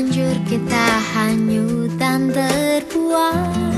terlanjur kita hanyut dan terbuang.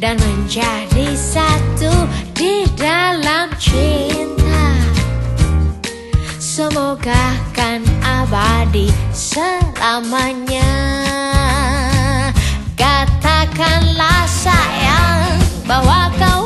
Dan menjadi satu di dalam cinta. Semoga kan abadi selamanya. Katakanlah sayang bahwa kau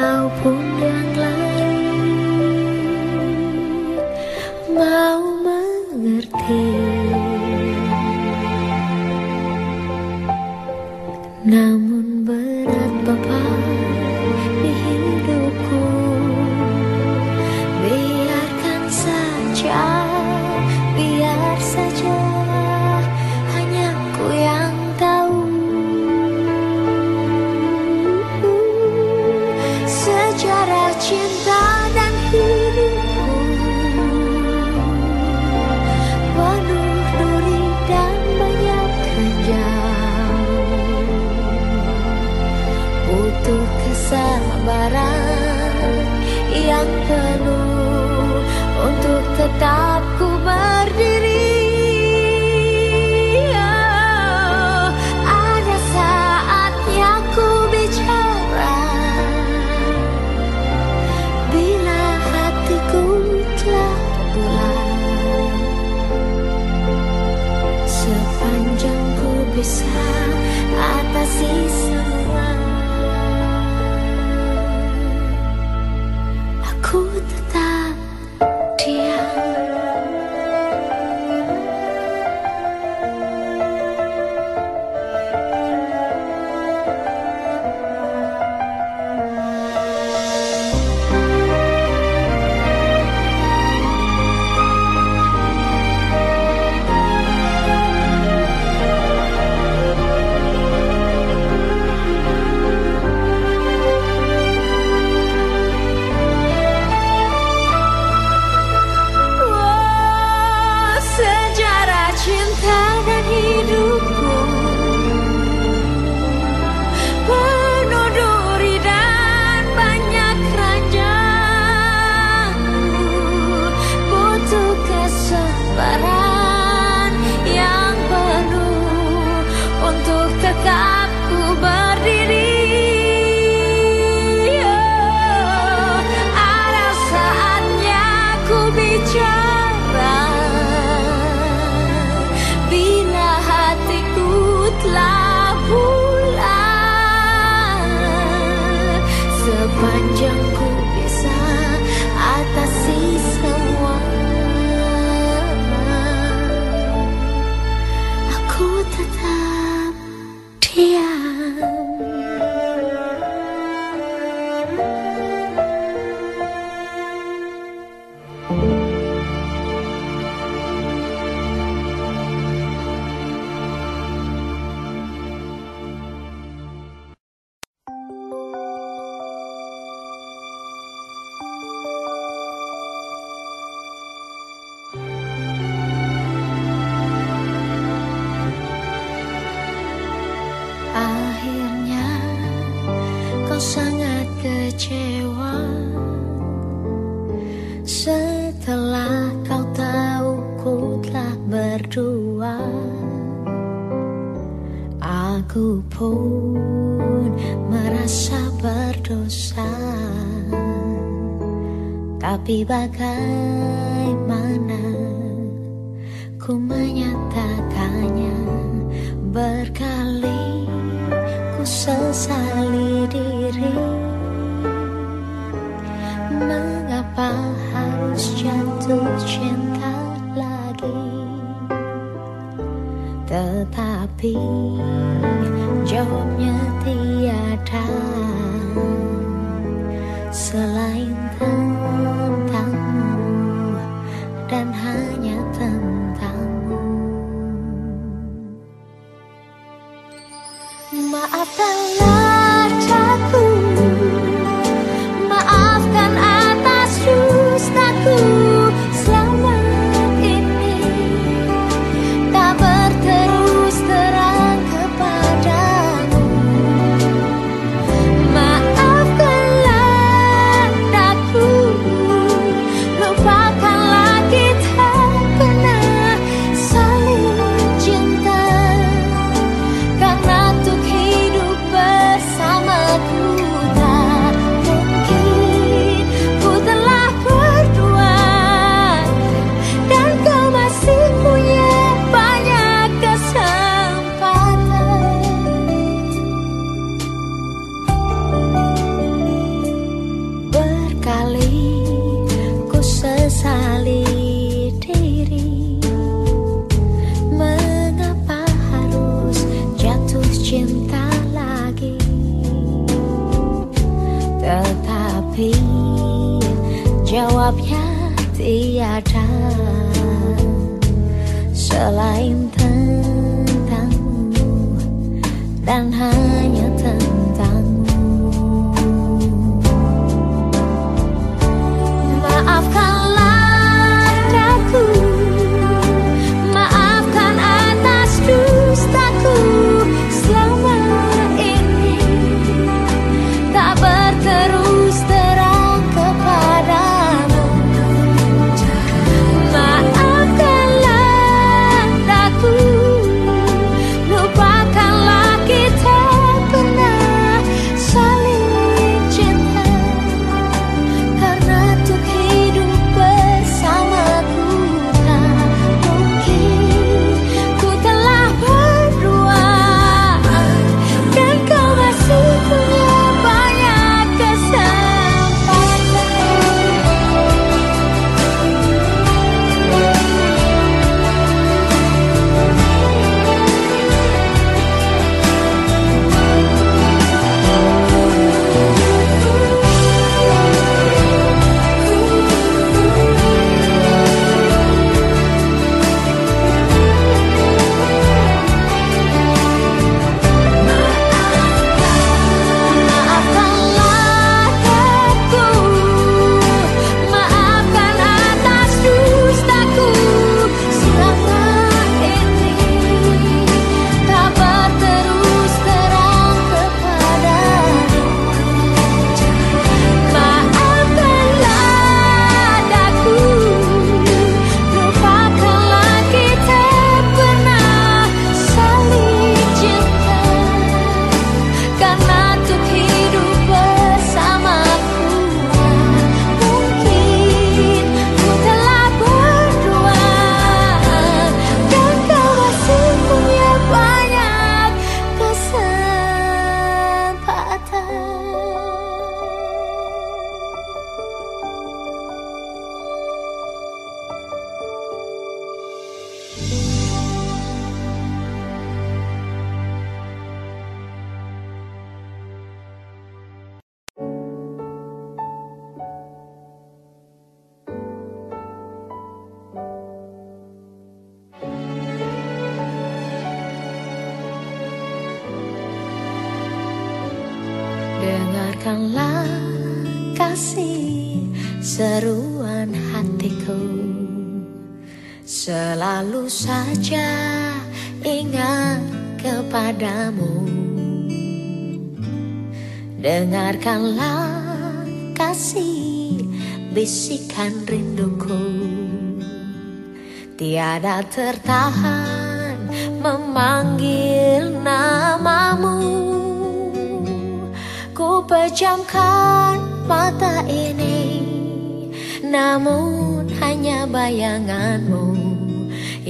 Walaupun yang lain mau mengerti. Namun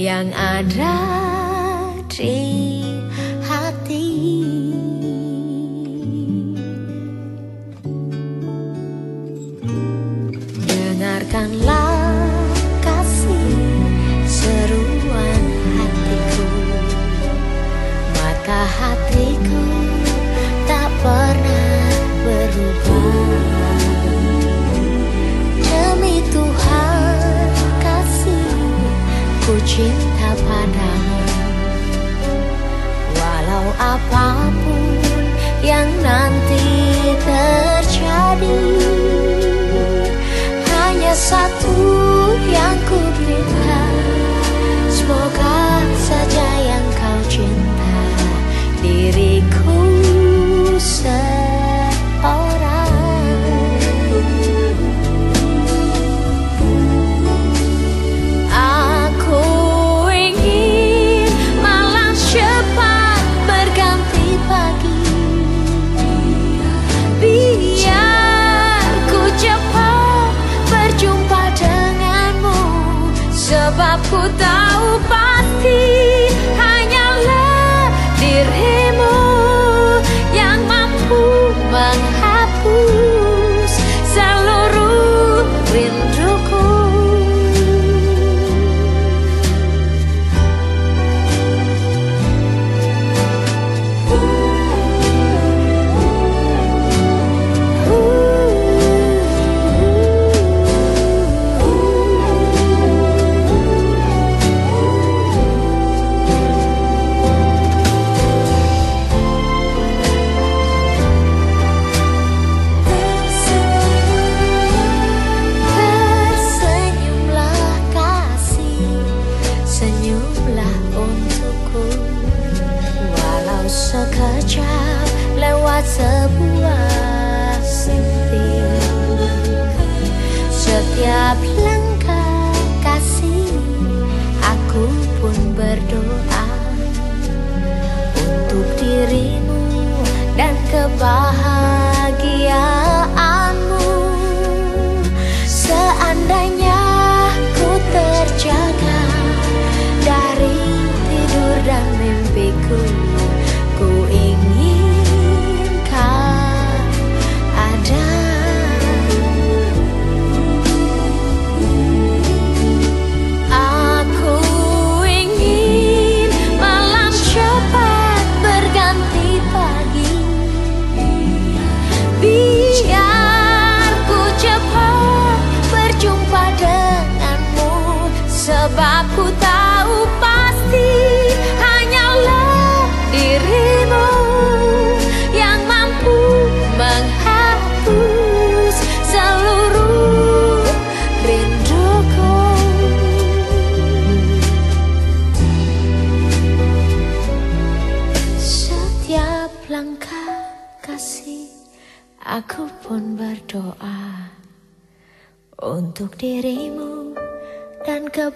Yang ada di apa pun yang nanti terjadi. Hanya satu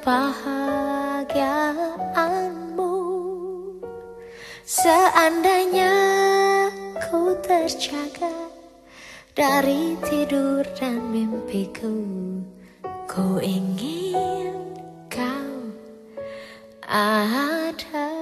kebahagiaanmu. Seandainya ku terjaga dari tidur dan mimpiku, ku ingin kau ada.